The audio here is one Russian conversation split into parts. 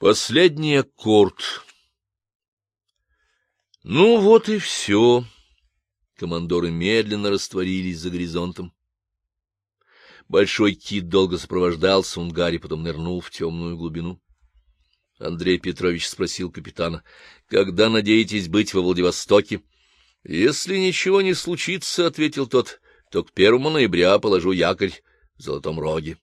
Последний аккорд. Ну вот и все. Командоры медленно растворились за горизонтом. Большой кит долго сопровождал Сунгари, потом нырнул в темную глубину. Андрей Петрович спросил капитана, — Когда надеетесь быть во Владивостоке? — Если ничего не случится, — ответил тот, — то к первому ноября положу якорь в Золотом Роге.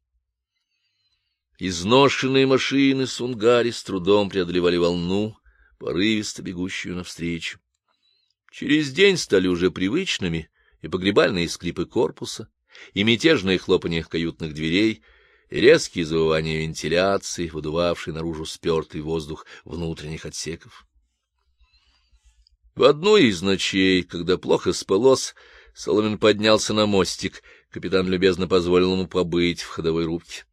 Изношенные машины Сунгари с трудом преодолевали волну, порывисто бегущую навстречу. Через день стали уже привычными и погребальные склипы корпуса, и мятежные хлопанье каютных дверей, и резкие завывания вентиляции, выдувавшие наружу спертый воздух внутренних отсеков. В одну из ночей, когда плохо спалось, Соломин поднялся на мостик, капитан любезно позволил ему побыть в ходовой рубке.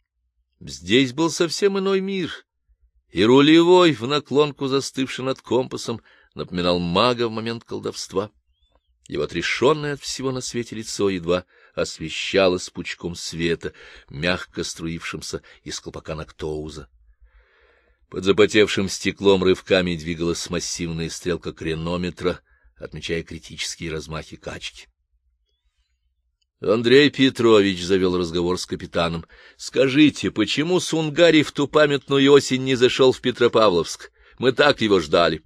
Здесь был совсем иной мир, и рулевой, в наклонку застывший над компасом, напоминал мага в момент колдовства. Его отрешенное от всего на свете лицо едва освещалось пучком света, мягко струившимся из колпака Нактоуза. Под запотевшим стеклом рывками двигалась массивная стрелка кренометра, отмечая критические размахи качки. Андрей Петрович завел разговор с капитаном. — Скажите, почему Сунгари в ту памятную осень не зашел в Петропавловск? Мы так его ждали.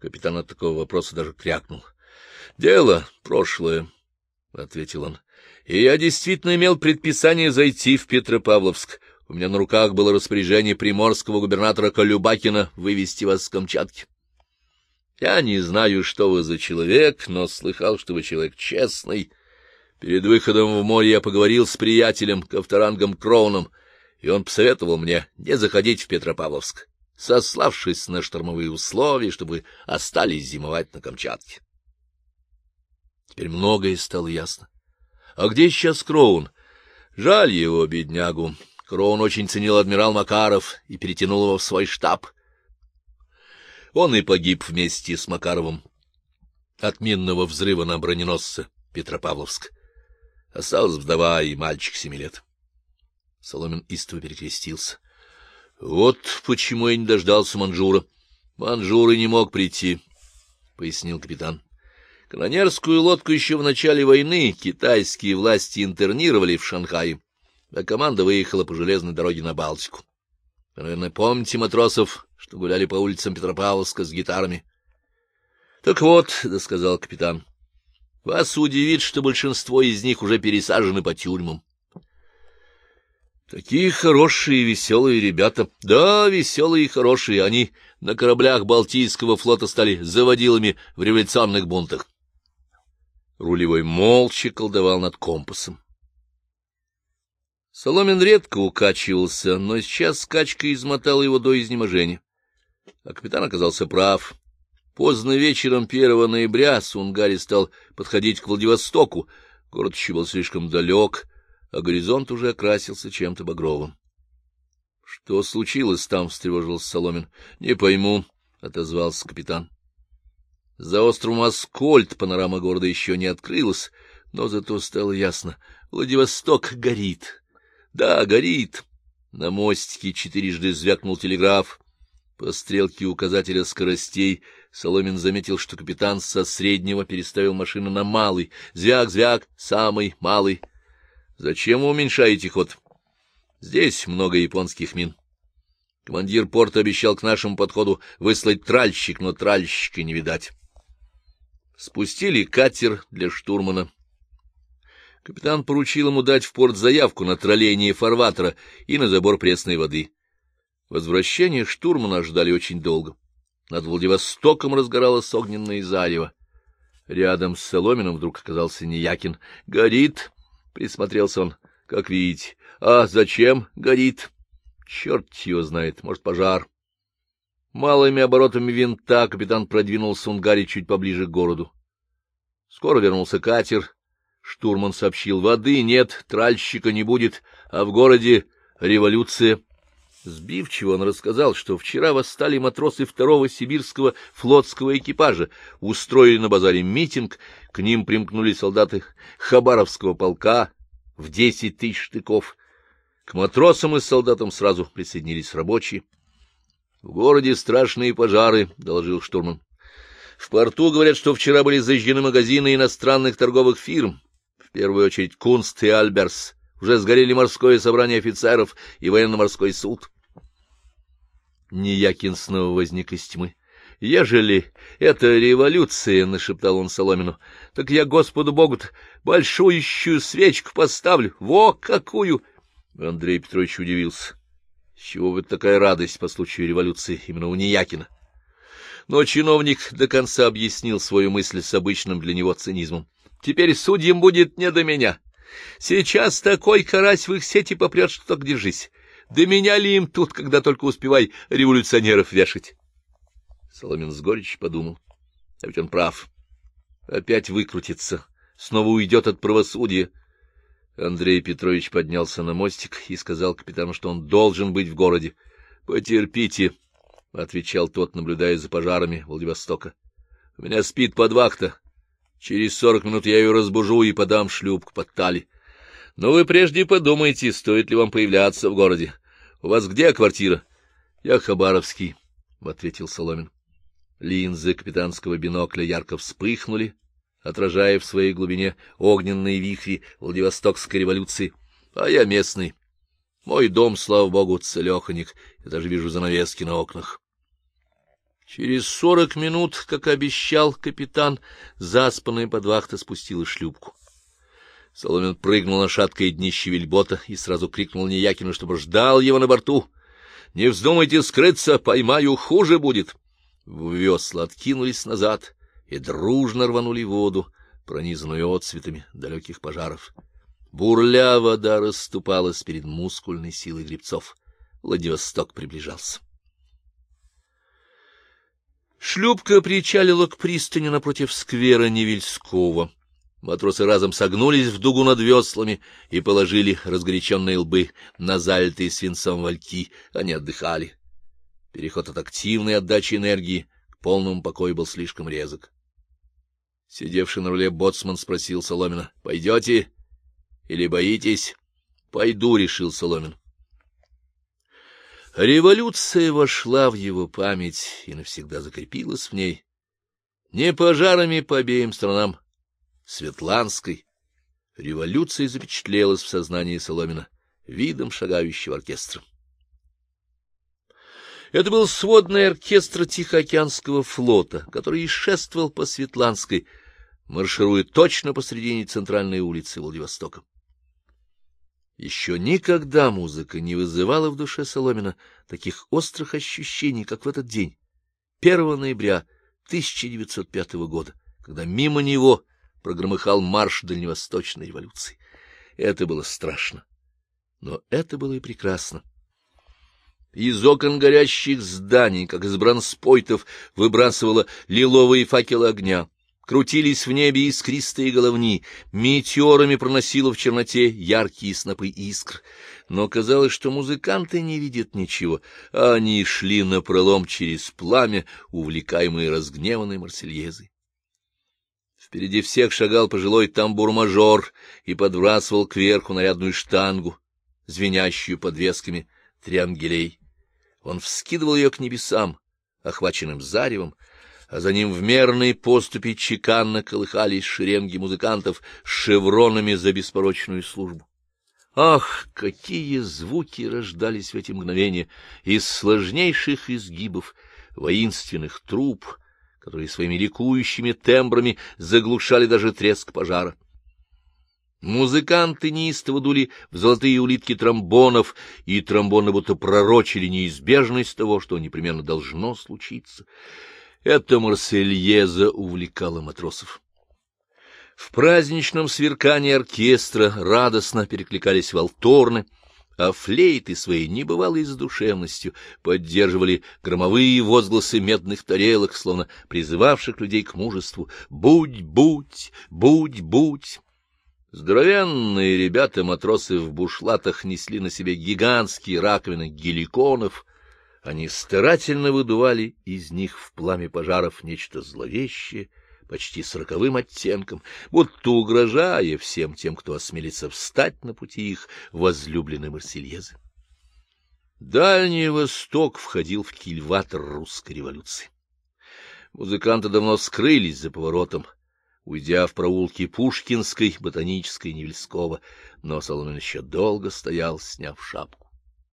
Капитан от такого вопроса даже крякнул. — Дело прошлое, — ответил он. — И я действительно имел предписание зайти в Петропавловск. У меня на руках было распоряжение приморского губернатора Колюбакина вывести вас с Камчатки. Я не знаю, что вы за человек, но слыхал, что вы человек честный. Перед выходом в море я поговорил с приятелем, Ковторангом Кроуном, и он посоветовал мне не заходить в Петропавловск, сославшись на штормовые условия, чтобы остались зимовать на Камчатке. Теперь многое стало ясно. А где сейчас Кроун? Жаль его, беднягу. Кроун очень ценил адмирал Макаров и перетянул его в свой штаб. Он и погиб вместе с Макаровым от минного взрыва на броненосце Петропавловск. Осталась вдова и мальчик семи лет. Соломин истово перекрестился. Вот почему я не дождался Манжура. Манжур и не мог прийти, — пояснил капитан. Канонерскую лодку еще в начале войны китайские власти интернировали в Шанхае, а команда выехала по железной дороге на Балтику. Вы, наверное, помните матросов, что гуляли по улицам Петропавловска с гитарами? — Так вот, — досказал капитан, — вас удивит, что большинство из них уже пересажены по тюрьмам. Такие хорошие и веселые ребята. Да, веселые и хорошие. Они на кораблях Балтийского флота стали заводилами в революционных бунтах. Рулевой молча колдовал над компасом. Соломин редко укачивался, но сейчас скачка измотала его до изнеможения. А капитан оказался прав. Поздно вечером 1 ноября Сунгари стал подходить к Владивостоку. Город еще был слишком далек, а горизонт уже окрасился чем-то багровым. — Что случилось там? — встревожился Соломин. — Не пойму, — отозвался капитан. За островом Аскольд панорама города еще не открылась, но зато стало ясно — Владивосток горит. Да, горит. На мостике четырежды звякнул телеграф. По стрелке указателя скоростей Соломин заметил, что капитан со среднего переставил машину на малый. Звяк, звяк, самый малый. Зачем вы уменьшаете ход? Здесь много японских мин. Командир порта обещал к нашему подходу выслать тральщик, но тральщика не видать. Спустили катер для штурмана. Капитан поручил ему дать в порт заявку на тролление фарватера и на забор пресной воды. Возвращение штурмана ждали очень долго. Над Владивостоком разгоралось огненное зарево. Рядом с Соломином вдруг оказался Неякин. — Горит! — присмотрелся он. — Как видите. — А зачем горит? — Черт его знает, может, пожар. Малыми оборотами винта капитан продвинул Сунгари чуть поближе к городу. Скоро вернулся катер, Штурман сообщил, воды нет, тральщика не будет, а в городе революция. Сбивчиво он рассказал, что вчера восстали матросы второго сибирского флотского экипажа, устроили на базаре митинг, к ним примкнули солдаты Хабаровского полка в десять тысяч штыков. К матросам и солдатам сразу присоединились рабочие. — В городе страшные пожары, — доложил штурман. — В порту говорят, что вчера были зажжены магазины иностранных торговых фирм, в первую очередь Кунст и Альберс. Уже сгорели морское собрание офицеров и военно-морской суд. Неякин снова возник из тьмы. — Ежели это революция, — нашептал он Соломину, — так я Господу Богу большущую свечку поставлю. Во какую! Андрей Петрович удивился. — чего вот такая радость по случаю революции именно у Неякина? Но чиновник до конца объяснил свою мысль с обычным для него цинизмом. — Теперь судьям будет не до меня. Сейчас такой карась в их сети попрет, что так держись. Да меня ли им тут, когда только успевай революционеров вешать? Соломин с горечью подумал. А ведь он прав. Опять выкрутится, снова уйдет от правосудия. Андрей Петрович поднялся на мостик и сказал капитану, что он должен быть в городе. — Потерпите, — отвечал тот, наблюдая за пожарами Владивостока. — У меня спит подвахта. Через сорок минут я ее разбужу и подам шлюпку под тали. Но вы прежде подумайте, стоит ли вам появляться в городе. У вас где квартира? — Я Хабаровский, — ответил Соломин. Линзы капитанского бинокля ярко вспыхнули, отражая в своей глубине огненные вихри Владивостокской революции. А я местный. Мой дом, слава богу, целеханик. Я даже вижу занавески на окнах. Через сорок минут, как обещал капитан, заспанная подвахта спустила шлюпку. Соломин прыгнул на шаткое днище вельбота и сразу крикнул Неякину, чтобы ждал его на борту. — Не вздумайте скрыться, поймаю, хуже будет. Весла откинулись назад и дружно рванули воду, пронизанную отцветами далеких пожаров. Бурля вода расступалась перед мускульной силой гребцов. Владивосток приближался. Шлюпка причалила к пристани напротив сквера Невельского. Матросы разом согнулись в дугу над веслами и положили разгоряченные лбы на залитые свинцом вальки. Они отдыхали. Переход от активной отдачи энергии к полному покою был слишком резок. Сидевший на руле боцман спросил Соломина, — Пойдете или боитесь? — Пойду, — решил Соломин. Революция вошла в его память и навсегда закрепилась в ней. Не пожарами по обеим сторонам Светланской, революция запечатлелась в сознании Соломина видом шагающего оркестра. Это был сводный оркестр Тихоокеанского флота, который шествовал по Светланской, маршируя точно посредине центральной улицы Владивостока. Еще никогда музыка не вызывала в душе Соломина таких острых ощущений, как в этот день, 1 ноября 1905 года, когда мимо него прогромыхал марш дальневосточной революции. Это было страшно, но это было и прекрасно. Из окон горящих зданий, как из бронспойтов, выбрасывало лиловые факелы огня. Крутились в небе искристые головни, метеорами проносило в черноте яркие снопы искр. Но казалось, что музыканты не видят ничего, а они шли напролом через пламя, увлекаемые разгневанной марсельезой. Впереди всех шагал пожилой тамбур-мажор и подбрасывал кверху нарядную штангу, звенящую подвесками триангелей. Он вскидывал ее к небесам, охваченным заревом, а за ним в мерной поступи чеканно колыхались шеренги музыкантов с шевронами за беспорочную службу. Ах, какие звуки рождались в эти мгновения из сложнейших изгибов, воинственных труб, которые своими ликующими тембрами заглушали даже треск пожара. Музыканты неистово дули в золотые улитки тромбонов, и тромбоны будто пророчили неизбежность того, что непременно должно случиться. Эта Марсельеза увлекала матросов. В праздничном сверкании оркестра радостно перекликались волторны, а флейты своей небывалой задушевностью поддерживали громовые возгласы медных тарелок, словно призывавших людей к мужеству «Будь, будь, будь, будь!». Здоровенные ребята-матросы в бушлатах несли на себе гигантские раковины геликонов, они старательно выдували из них в пламя пожаров нечто зловещее, почти сороковым оттенком, будто угрожая всем тем, кто осмелится встать на пути их возлюбленной Марсельезы. Дальний Восток входил в кильватор русской революции. Музыканты давно скрылись за поворотом, уйдя в проулки Пушкинской, Ботанической, Невельского, но Соломин еще долго стоял, сняв шапку.